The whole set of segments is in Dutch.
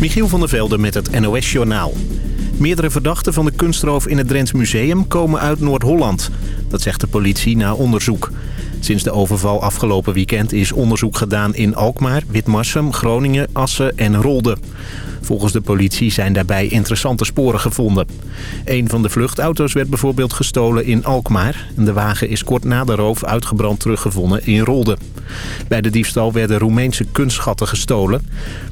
Michiel van der Velde met het NOS-journaal. Meerdere verdachten van de kunstroof in het Drents Museum komen uit Noord-Holland. Dat zegt de politie na onderzoek. Sinds de overval afgelopen weekend is onderzoek gedaan in Alkmaar, Witmarsum, Groningen, Assen en Rolde. Volgens de politie zijn daarbij interessante sporen gevonden. Een van de vluchtauto's werd bijvoorbeeld gestolen in Alkmaar. De wagen is kort na de roof uitgebrand teruggevonden in Rolde. Bij de diefstal werden Roemeense kunstschatten gestolen.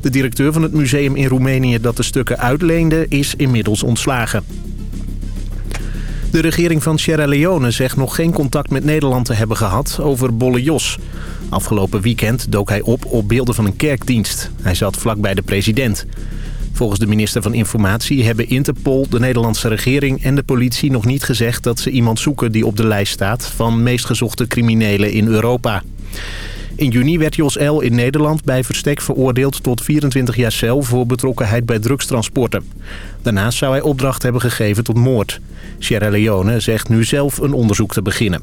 De directeur van het museum in Roemenië dat de stukken uitleende is inmiddels ontslagen. De regering van Sierra Leone zegt nog geen contact met Nederland te hebben gehad over Bolle Jos. Afgelopen weekend dook hij op op beelden van een kerkdienst. Hij zat vlakbij de president. Volgens de minister van Informatie hebben Interpol, de Nederlandse regering en de politie nog niet gezegd dat ze iemand zoeken die op de lijst staat van meest gezochte criminelen in Europa. In juni werd Jos L. in Nederland bij verstek veroordeeld tot 24 jaar cel voor betrokkenheid bij drugstransporten. Daarnaast zou hij opdracht hebben gegeven tot moord. Sierra Leone zegt nu zelf een onderzoek te beginnen.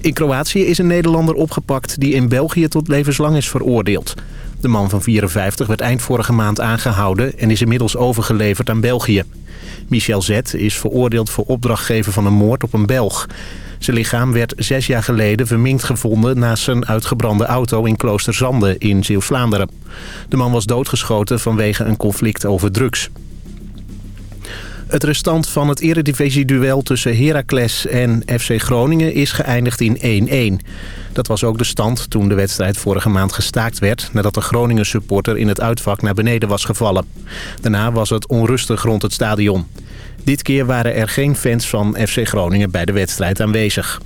In Kroatië is een Nederlander opgepakt die in België tot levenslang is veroordeeld. De man van 54 werd eind vorige maand aangehouden en is inmiddels overgeleverd aan België. Michel Z. is veroordeeld voor opdrachtgeven van een moord op een Belg. Zijn lichaam werd zes jaar geleden verminkt gevonden naast zijn uitgebrande auto in Kloosterzande in Zeeuws-Vlaanderen. De man was doodgeschoten vanwege een conflict over drugs. Het restant van het eredivisie-duel tussen Heracles en FC Groningen is geëindigd in 1-1. Dat was ook de stand toen de wedstrijd vorige maand gestaakt werd... nadat de Groningen supporter in het uitvak naar beneden was gevallen. Daarna was het onrustig rond het stadion. Dit keer waren er geen fans van FC Groningen bij de wedstrijd aanwezig.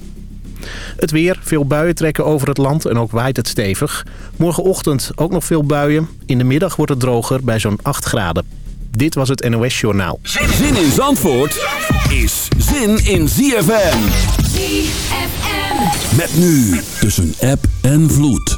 Het weer, veel buien trekken over het land en ook waait het stevig. Morgenochtend ook nog veel buien. In de middag wordt het droger bij zo'n 8 graden. Dit was het NOS Journaal. Zin in Zandvoort is zin in ZFM. ZFM. Met nu tussen app en vloed.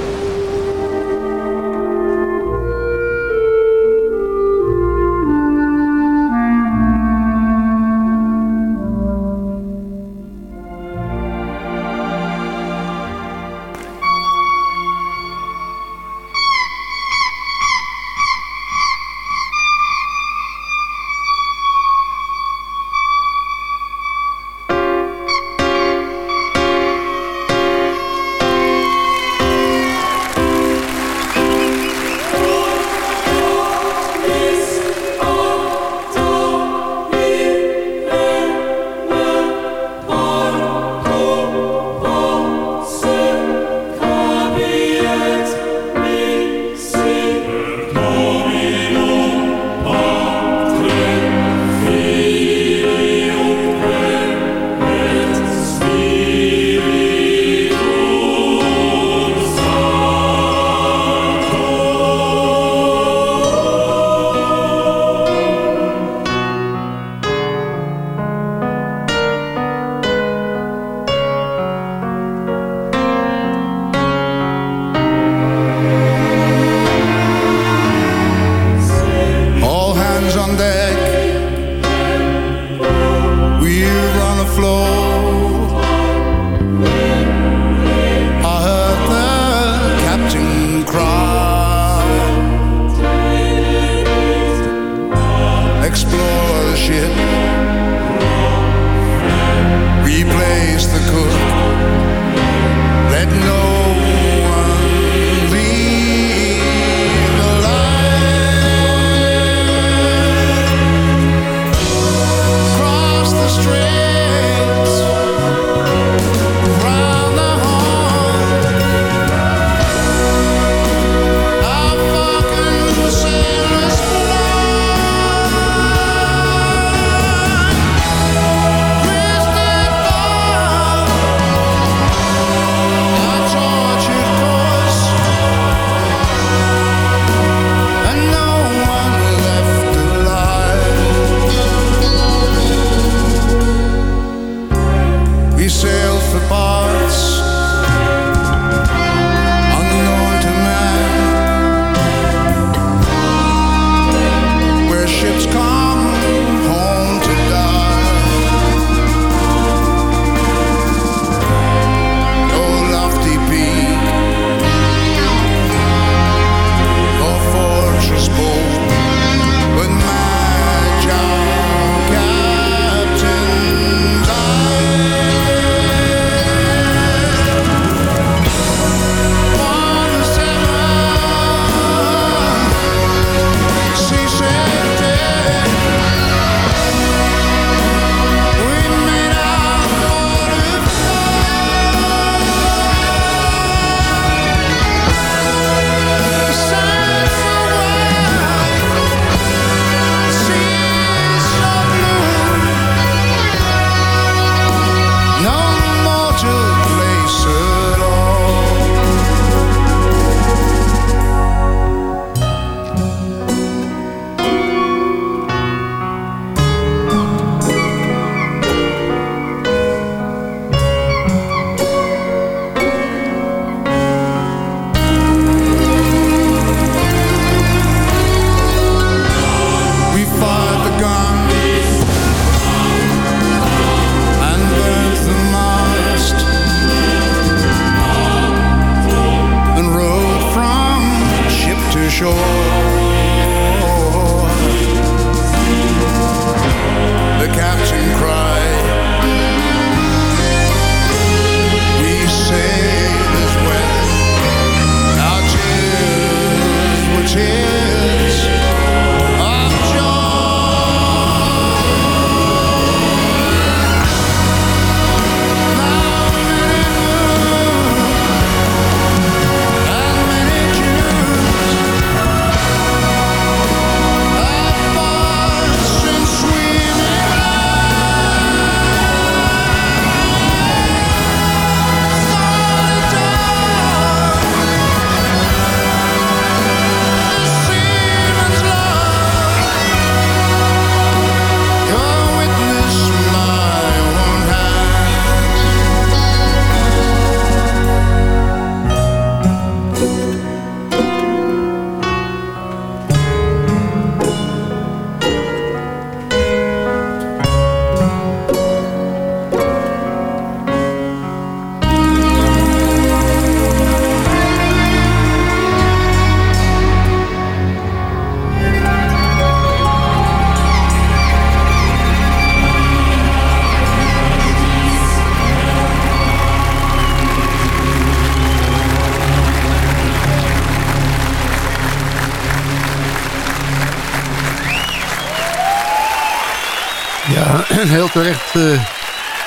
Heel terecht uh,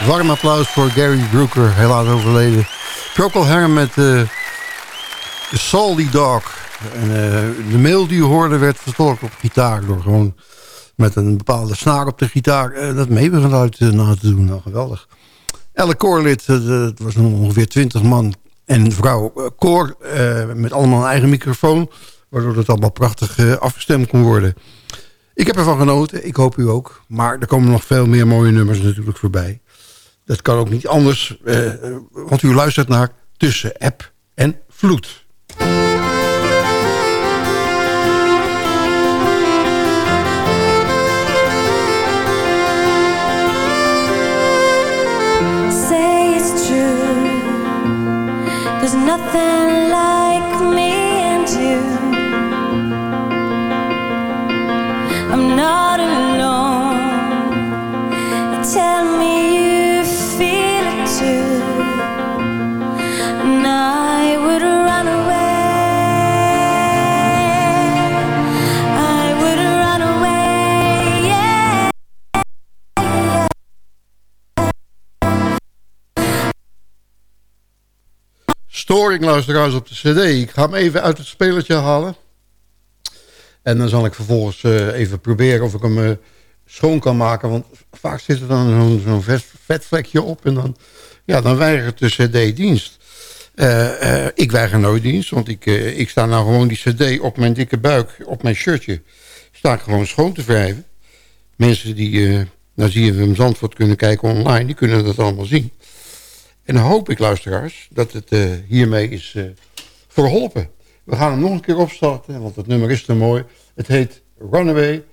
warm applaus voor Gary Brooker, helaas overleden. Procol Harum met uh, Salty Dog. En, uh, de mail die u hoorde werd vertolkt op gitaar... door gewoon met een bepaalde snaar op de gitaar dat meebegeluid na te doen. Nou, geweldig. Elk koorlid, het was ongeveer 20 man en vrouw koor... met allemaal een eigen microfoon... waardoor het allemaal prachtig afgestemd kon worden... Ik heb ervan genoten, ik hoop u ook. Maar er komen nog veel meer mooie nummers natuurlijk voorbij. Dat kan ook niet anders, eh, want u luistert naar Tussen App en Vloed. Storing luisteraars op de cd. Ik ga hem even uit het spelertje halen. En dan zal ik vervolgens eh, even proberen of ik hem eh, schoon kan maken. Want vaak zit er dan zo'n zo vet, vetvlekje op en dan, ja, dan weigert de cd dienst. Eh, ik weiger nooit dienst, want ik, ik sta nou gewoon die cd op mijn dikke buik, op mijn shirtje. Sta ik gewoon schoon te wrijven. Mensen die nou naar ZFM Zandvoort kunnen kijken online, die kunnen dat allemaal zien. En dan hoop ik, luisteraars, dat het hiermee is verholpen. We gaan hem nog een keer opstarten, want het nummer is te mooi. Het heet Runaway.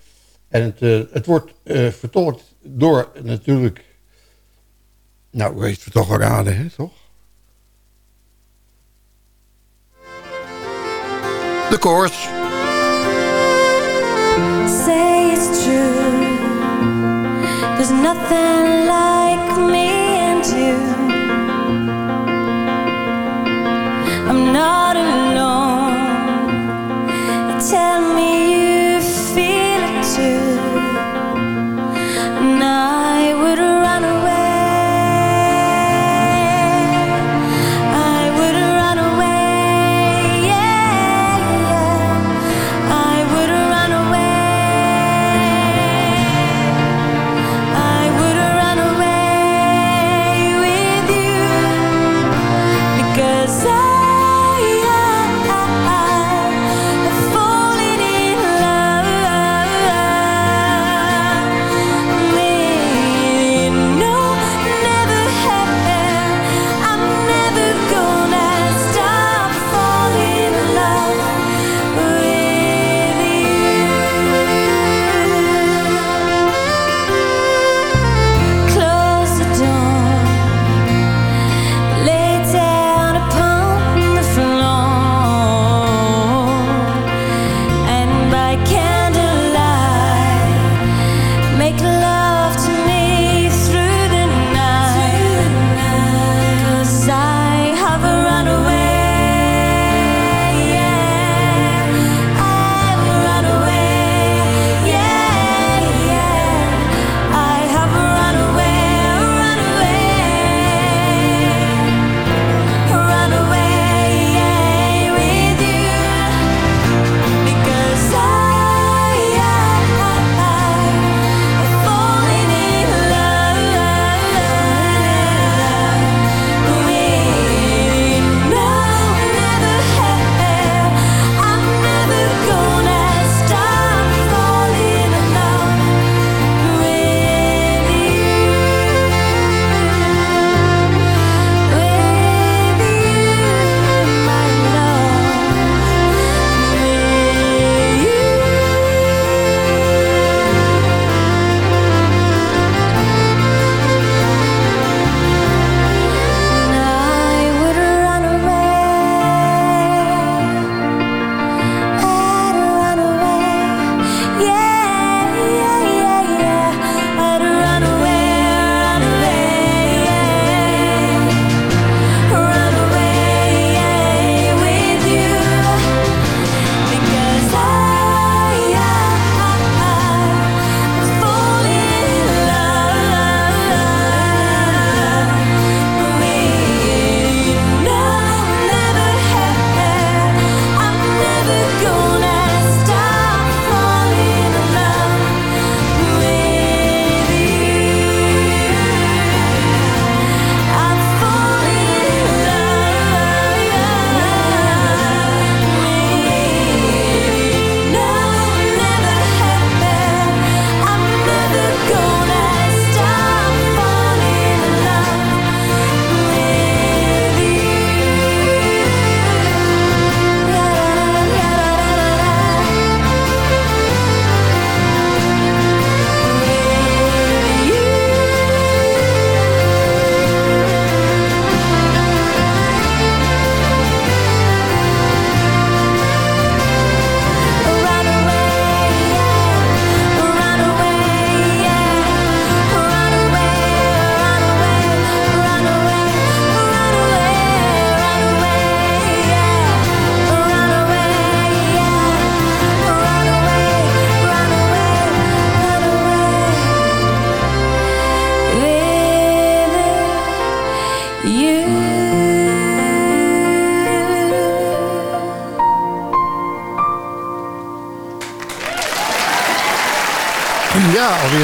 En het, eh, het wordt eh, vertolkt door natuurlijk... Nou, weet je het toch wel raden, hè, toch? De koorts. Say it's true. There's nothing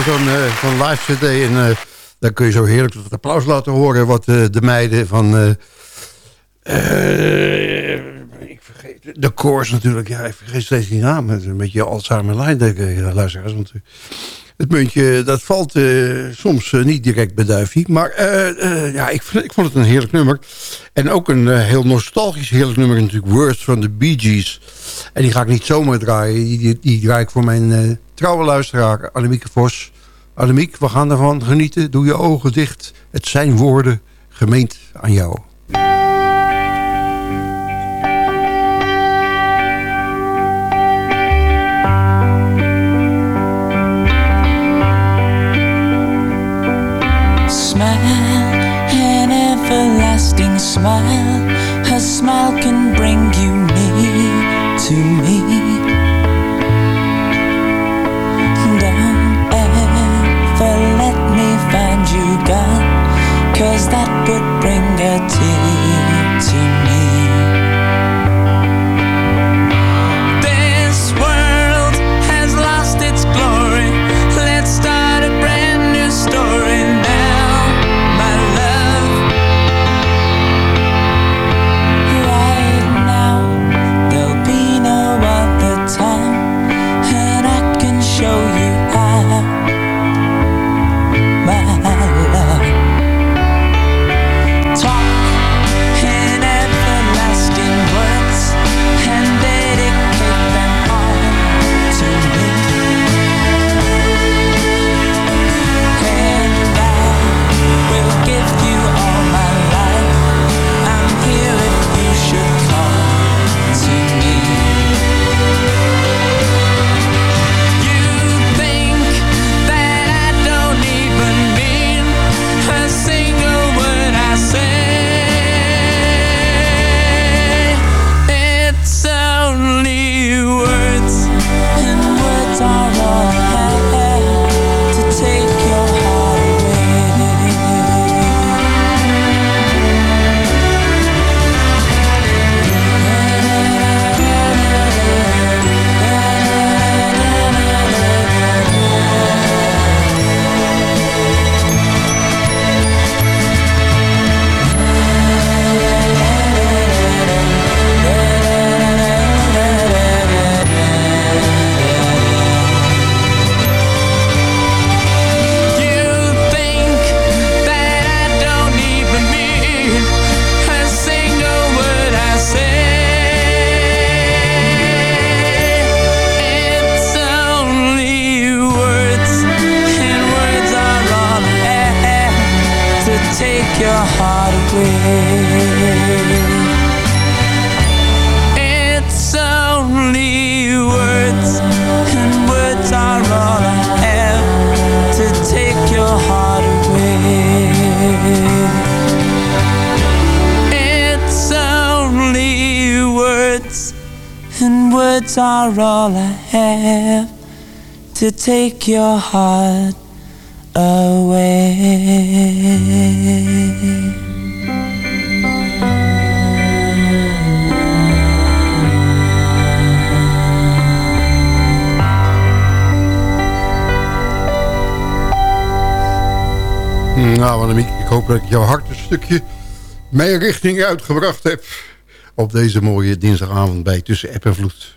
zo'n eh, van live cd. En eh, dan kun je zo heerlijk het applaus laten horen... wat eh, de meiden van... ik vergeet... De koers natuurlijk. Ja, ik vergeet steeds die naam. Een beetje Alzheimer Line, luisteraars. Want het muntje, dat valt soms niet direct bij Duifie. Maar ja, ik, vond het een heerlijk nummer. En ook een heel nostalgisch heerlijk nummer natuurlijk. Words van de Bee Gees. En die ga ik niet zomaar draaien. Die, die, die draai ik voor mijn trouwe luisteraar Annemieke Vos. Annemiek, we gaan ervan genieten. Doe je ogen dicht. Het zijn woorden gemeend aan jou. smile, her cause that would bring a tear are all I to take your heart away. Nou, Annemiek, ik hoop dat ik jouw hart een stukje mijn richting uitgebracht heb... op deze mooie dinsdagavond bij Tussen App en Vloed.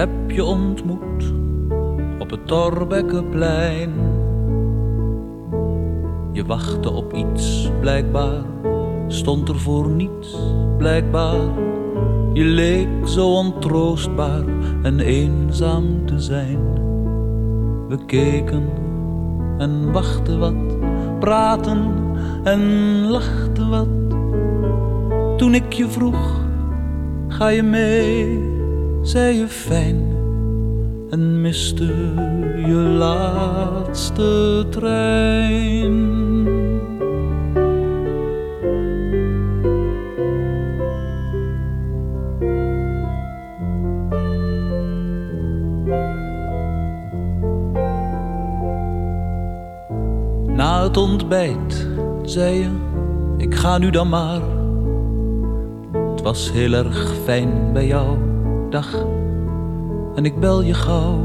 heb je ontmoet op het Torbekkenplein. Je wachtte op iets, blijkbaar, stond er voor niets, blijkbaar. Je leek zo ontroostbaar en eenzaam te zijn. We keken en wachten wat, praten en lachten wat. Toen ik je vroeg, ga je mee? Zei je fijn en miste je laatste trein. Na het ontbijt zei je, ik ga nu dan maar. Het was heel erg fijn bij jou dag en ik bel je gauw.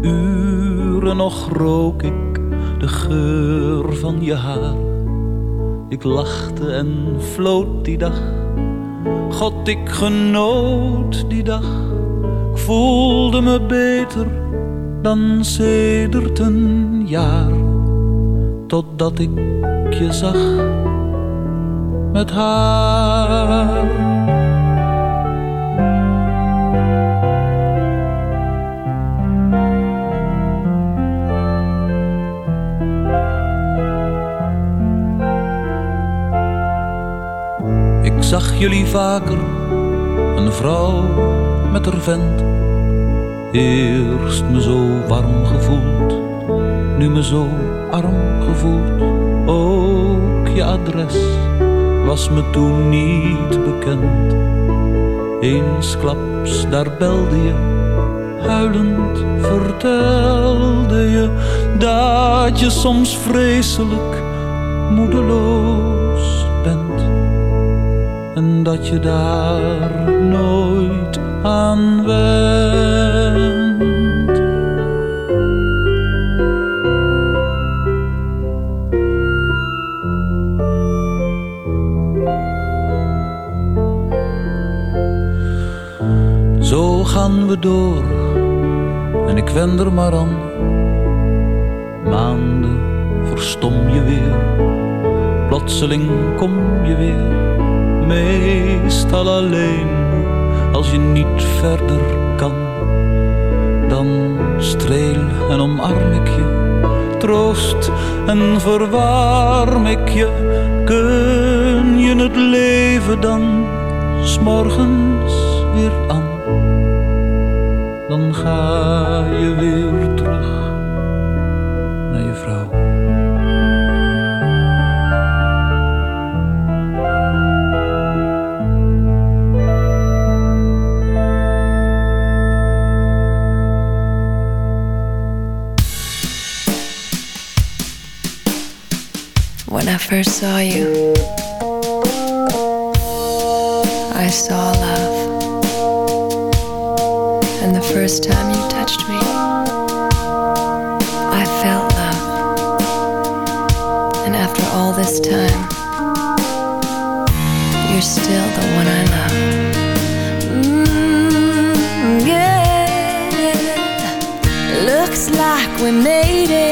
Uren nog rook ik de geur van je haar. Ik lachte en floot die dag. God, ik genoot die dag. Ik voelde me beter dan sedert een jaar. Totdat ik je zag met haar. Zag jullie vaker, een vrouw met haar vent. Eerst me zo warm gevoeld, nu me zo arm gevoeld. Ook je adres was me toen niet bekend. Eensklaps daar belde je, huilend vertelde je dat je soms vreselijk moedeloos en dat je daar nooit aan went. Zo gaan we door en ik wend er maar aan. Maanden verstom je weer, plotseling kom je weer meestal alleen als je niet verder kan. Dan streel en omarm ik je, troost en verwarm ik je. Kun je het leven dan morgens weer aan? Dan ga je weer first saw you, I saw love. And the first time you touched me, I felt love. And after all this time, you're still the one I love. Mm, yeah. Looks like we made it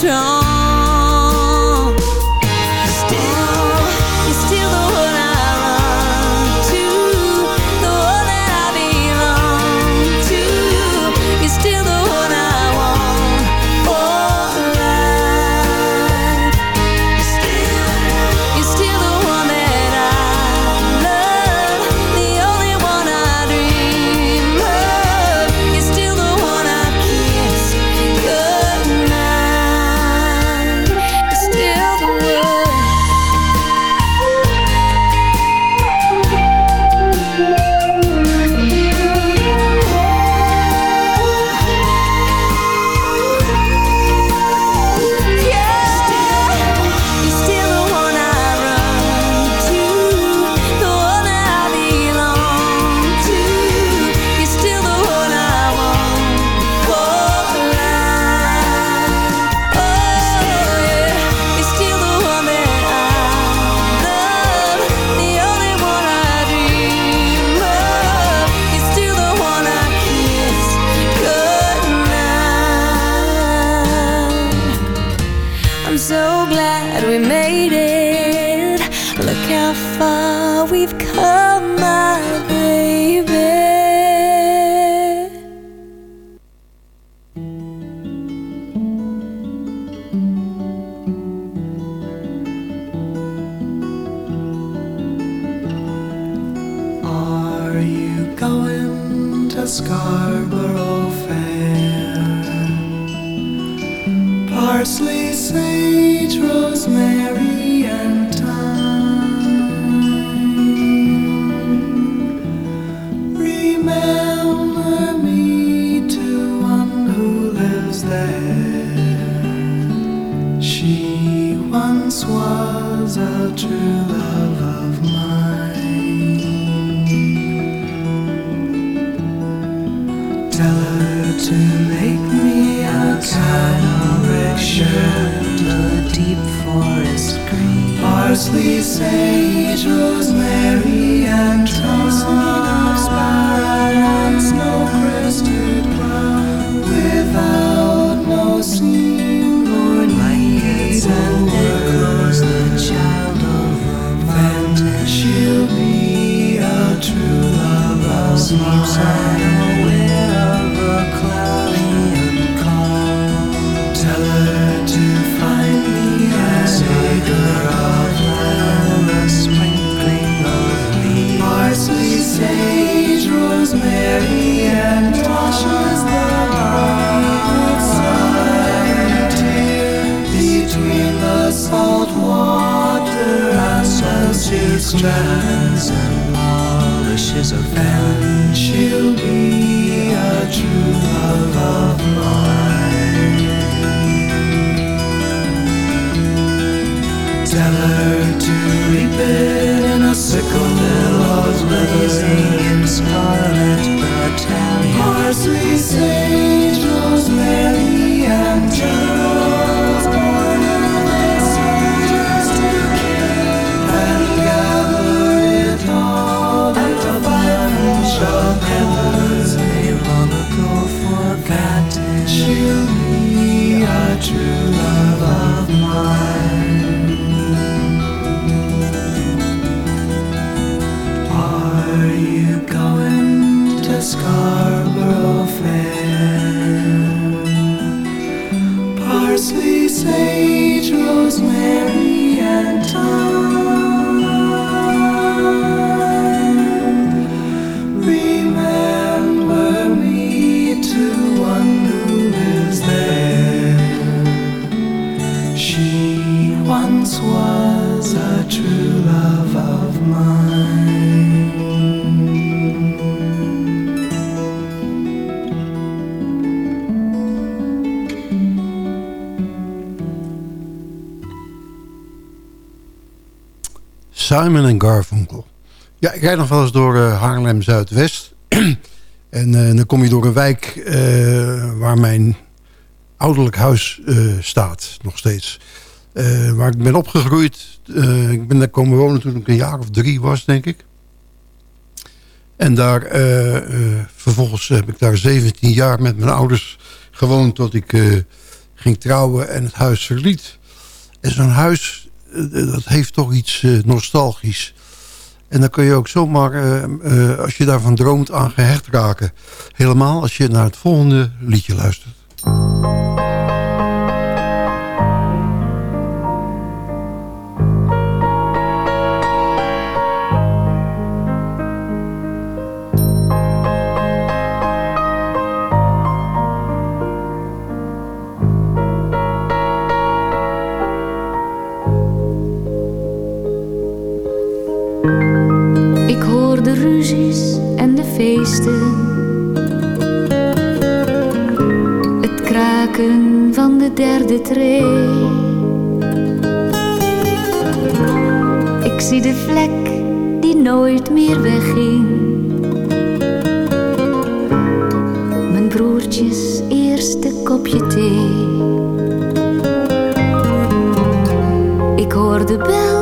想 once was a true love of mine. Tell her to make me a canopic shirt, a deep forest green, parsley, sage, rosemary, and thyme. Once no crystal. Strands and polishes of fen. She'll be a true love of mine. Tell her to reap Scarborough Fair? Simon en Garfunkel. Ja, ik rijd nog wel eens door eh, Haarlem Zuidwest. en eh, dan kom je door een wijk eh, waar mijn ouderlijk huis staat, nog steeds. Waar ik ben opgegroeid. Ik ben daar komen wonen toen ik een jaar of drie was, denk ik. En daar, vervolgens heb ik daar 17 jaar met mijn ouders gewoond... tot ik ging trouwen en het huis verliet. En zo'n huis, dat heeft toch iets eh, nostalgisch. En dan kun je ook zomaar, eh, eh, als je daarvan droomt, aan gehecht raken. Helemaal als je naar het volgende liedje luistert. Feesten. Het kraken van de derde tree. Ik zie de vlek die nooit meer wegging. Mijn broertjes eerste kopje thee. Ik hoor de bel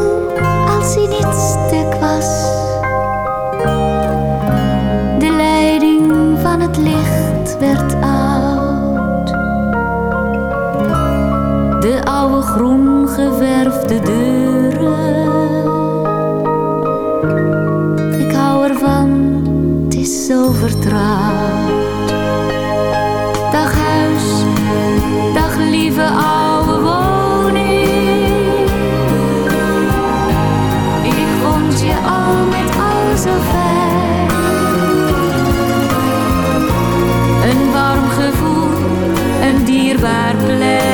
een dierbaar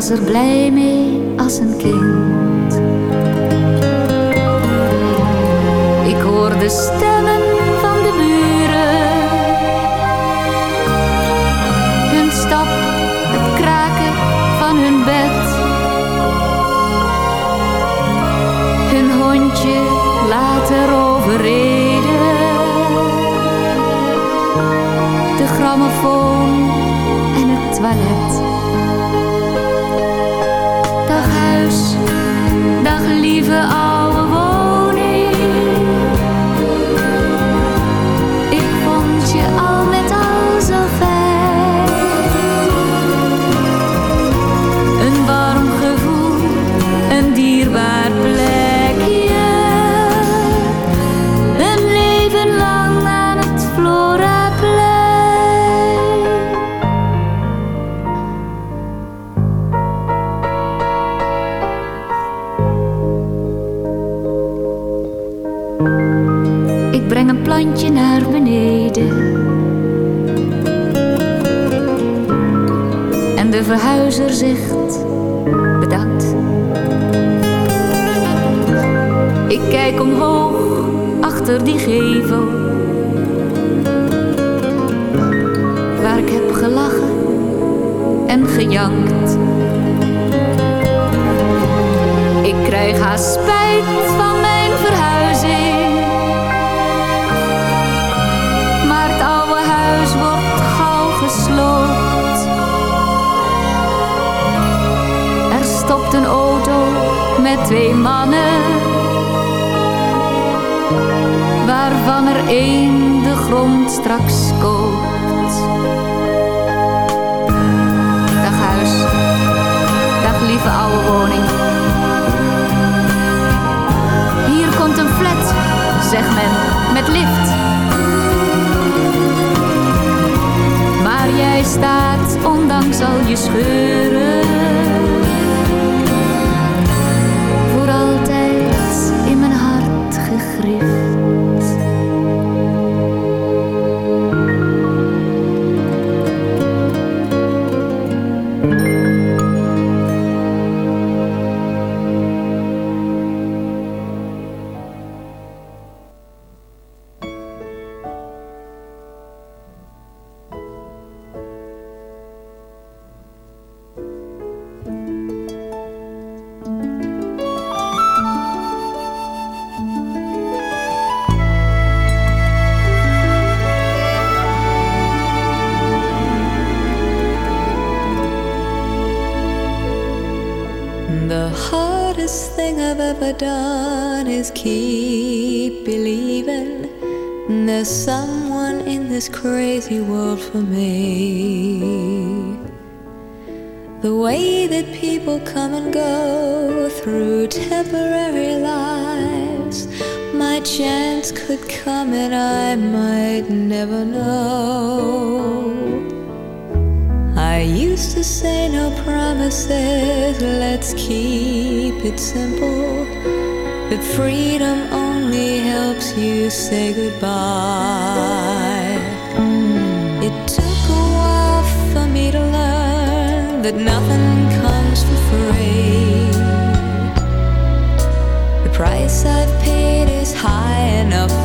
was er blij mee als een kind. Ik hoor de stemmen van de buren. Hun stap, het kraken van hun bed. Hun hondje later overreden. De grammofoon en het toilet. Dag lieve oude verhuizer zegt bedankt. Ik kijk omhoog achter die gevel. Waar ik heb gelachen en gejankt. Ik krijg haast spijt van stopt een auto met twee mannen. Waarvan er één de grond straks koopt. Dag huis, dag lieve oude woning. Hier komt een flat, zegt men, met lift. Maar jij staat, ondanks al je scheuren, come and go through temporary lives, my chance could come and I might never know. I used to say no promises, let's keep it simple. But freedom only helps you say goodbye. It took a while for me to learn that nothing comes The price I've paid is high enough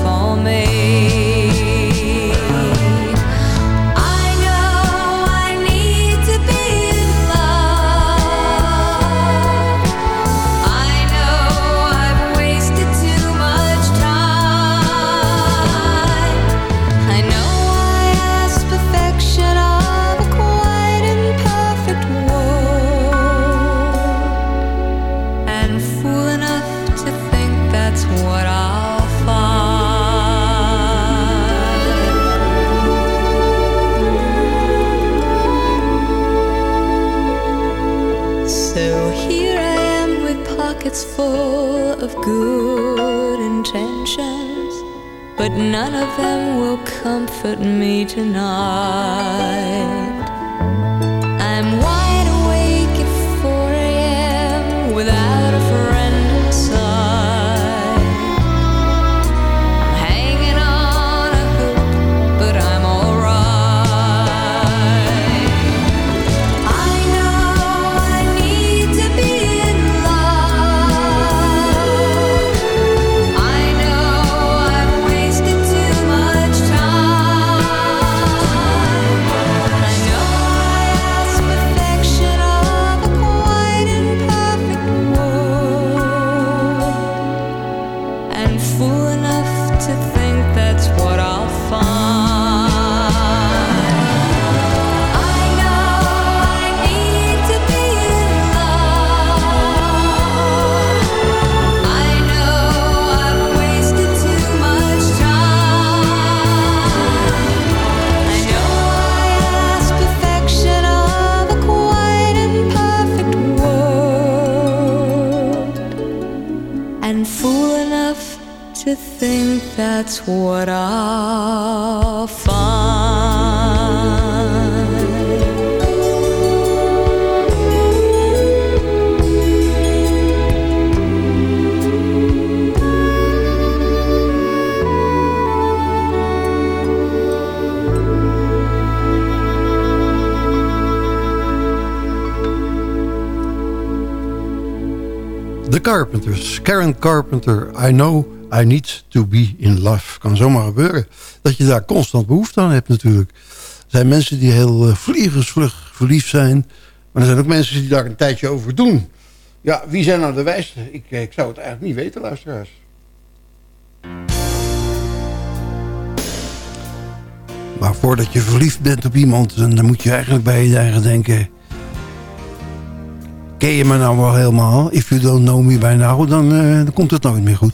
Karen Carpenter. I know I need to be in love. Kan zomaar gebeuren. Dat je daar constant behoefte aan hebt natuurlijk. Er zijn mensen die heel uh, vliegensvlug verliefd zijn. Maar er zijn ook mensen die daar een tijdje over doen. Ja, wie zijn nou de wijste? Ik, ik zou het eigenlijk niet weten, luisteraars. Maar voordat je verliefd bent op iemand... dan moet je eigenlijk bij je eigen denken... Ken je me nou wel helemaal? If you don't know me by now, dan, uh, dan komt het nooit meer goed.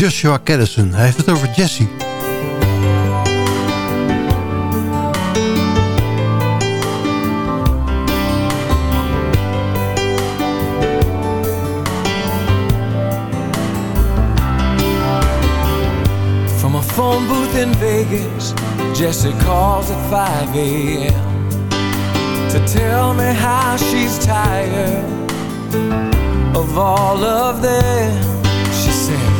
Joshua Caddison. Hij heeft het over Jesse. From a phone booth in Vegas, Jesse calls at 5 a.m. to tell me how she's tired of all of them. She says,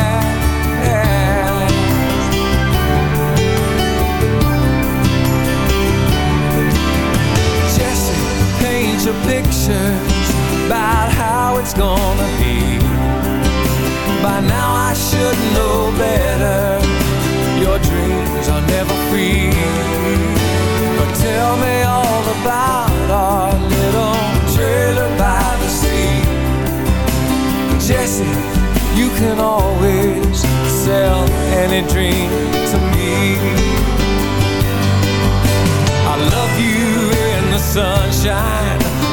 Pictures about how it's gonna be. By now I should know better. Your dreams are never free. But tell me all about our little trailer by the sea. Jesse, you can always sell any dream to me. I love you in the sunshine,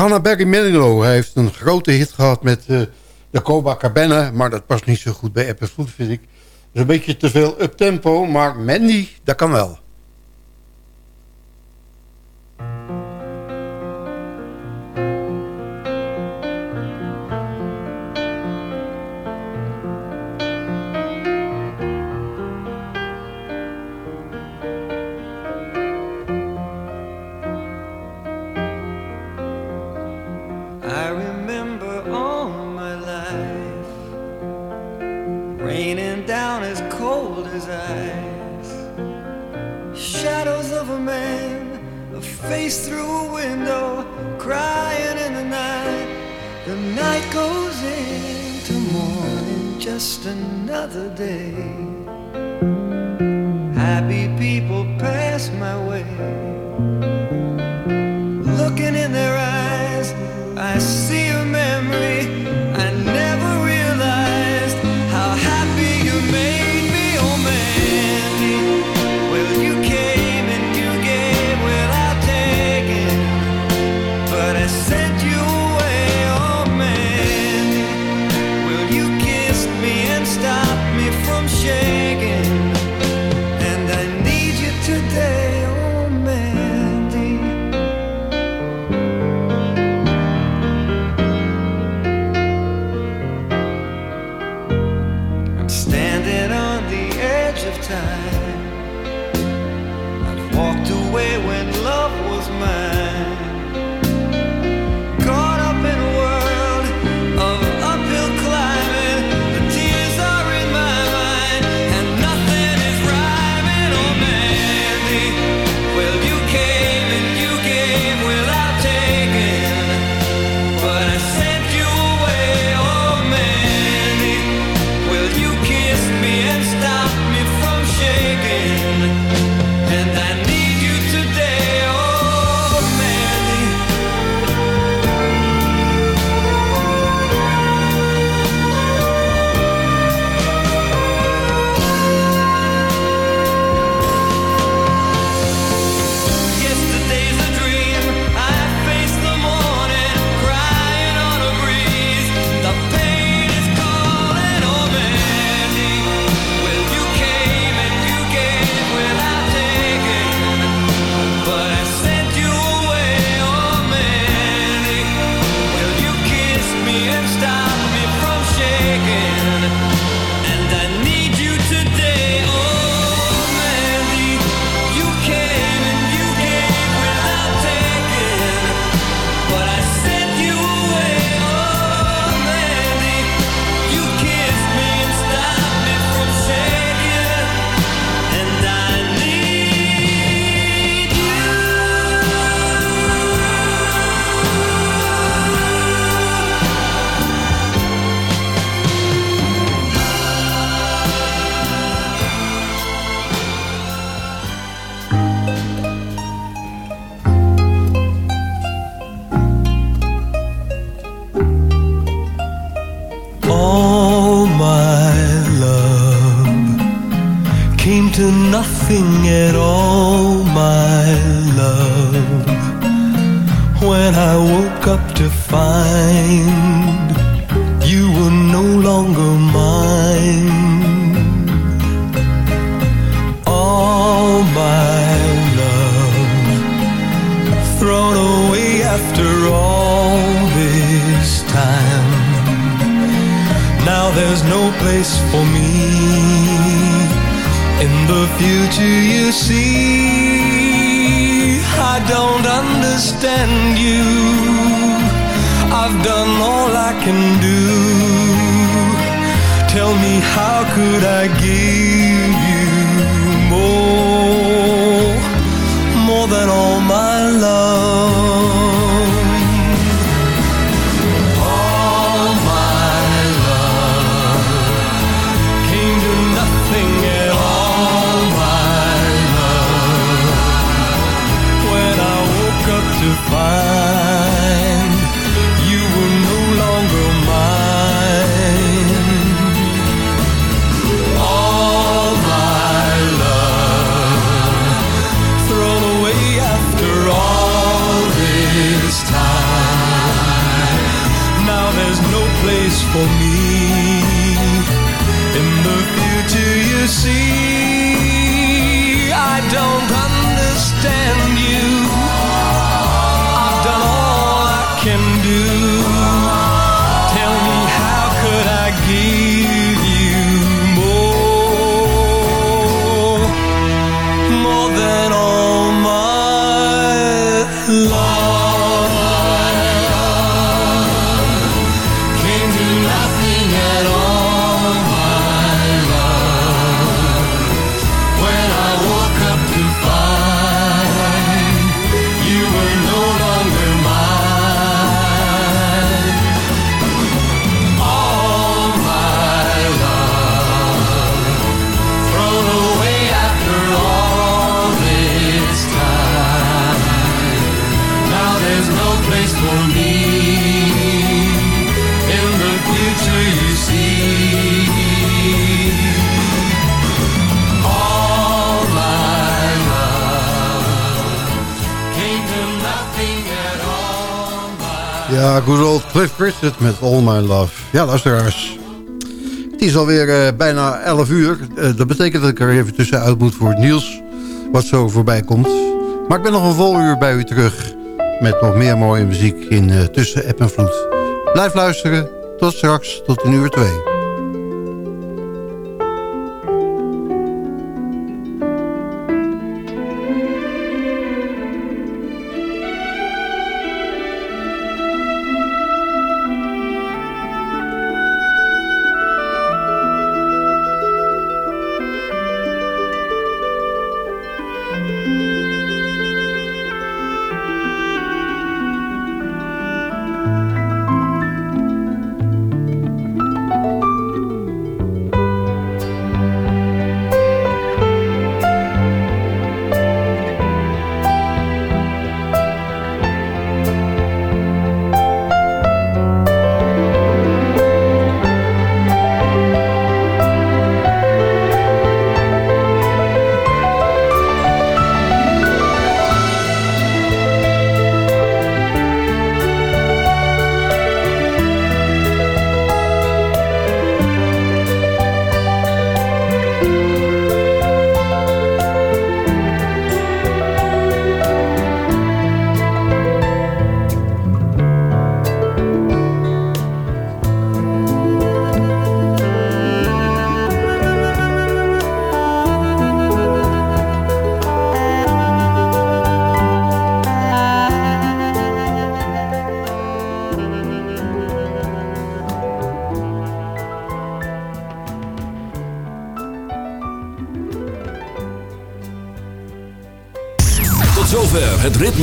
Gaan naar Barry heeft een grote hit gehad met eh, de Copacabana. Maar dat past niet zo goed bij Apple Food, vind ik. Dat is een beetje te veel uptempo. Maar Mandy, dat kan wel. Face through a window, crying in the night. The night goes into morning, just another day. Happy people pass my way. Met All My Love. Ja, luisteraars. Het is alweer uh, bijna 11 uur. Eh, dat betekent dat ik er even tussenuit moet voor het nieuws. Wat zo voorbij komt. Maar ik ben nog een vol uur bij u terug. Met nog meer mooie muziek in uh, Tussen App en Vloed. Blijf luisteren. Tot straks. Tot een uur twee.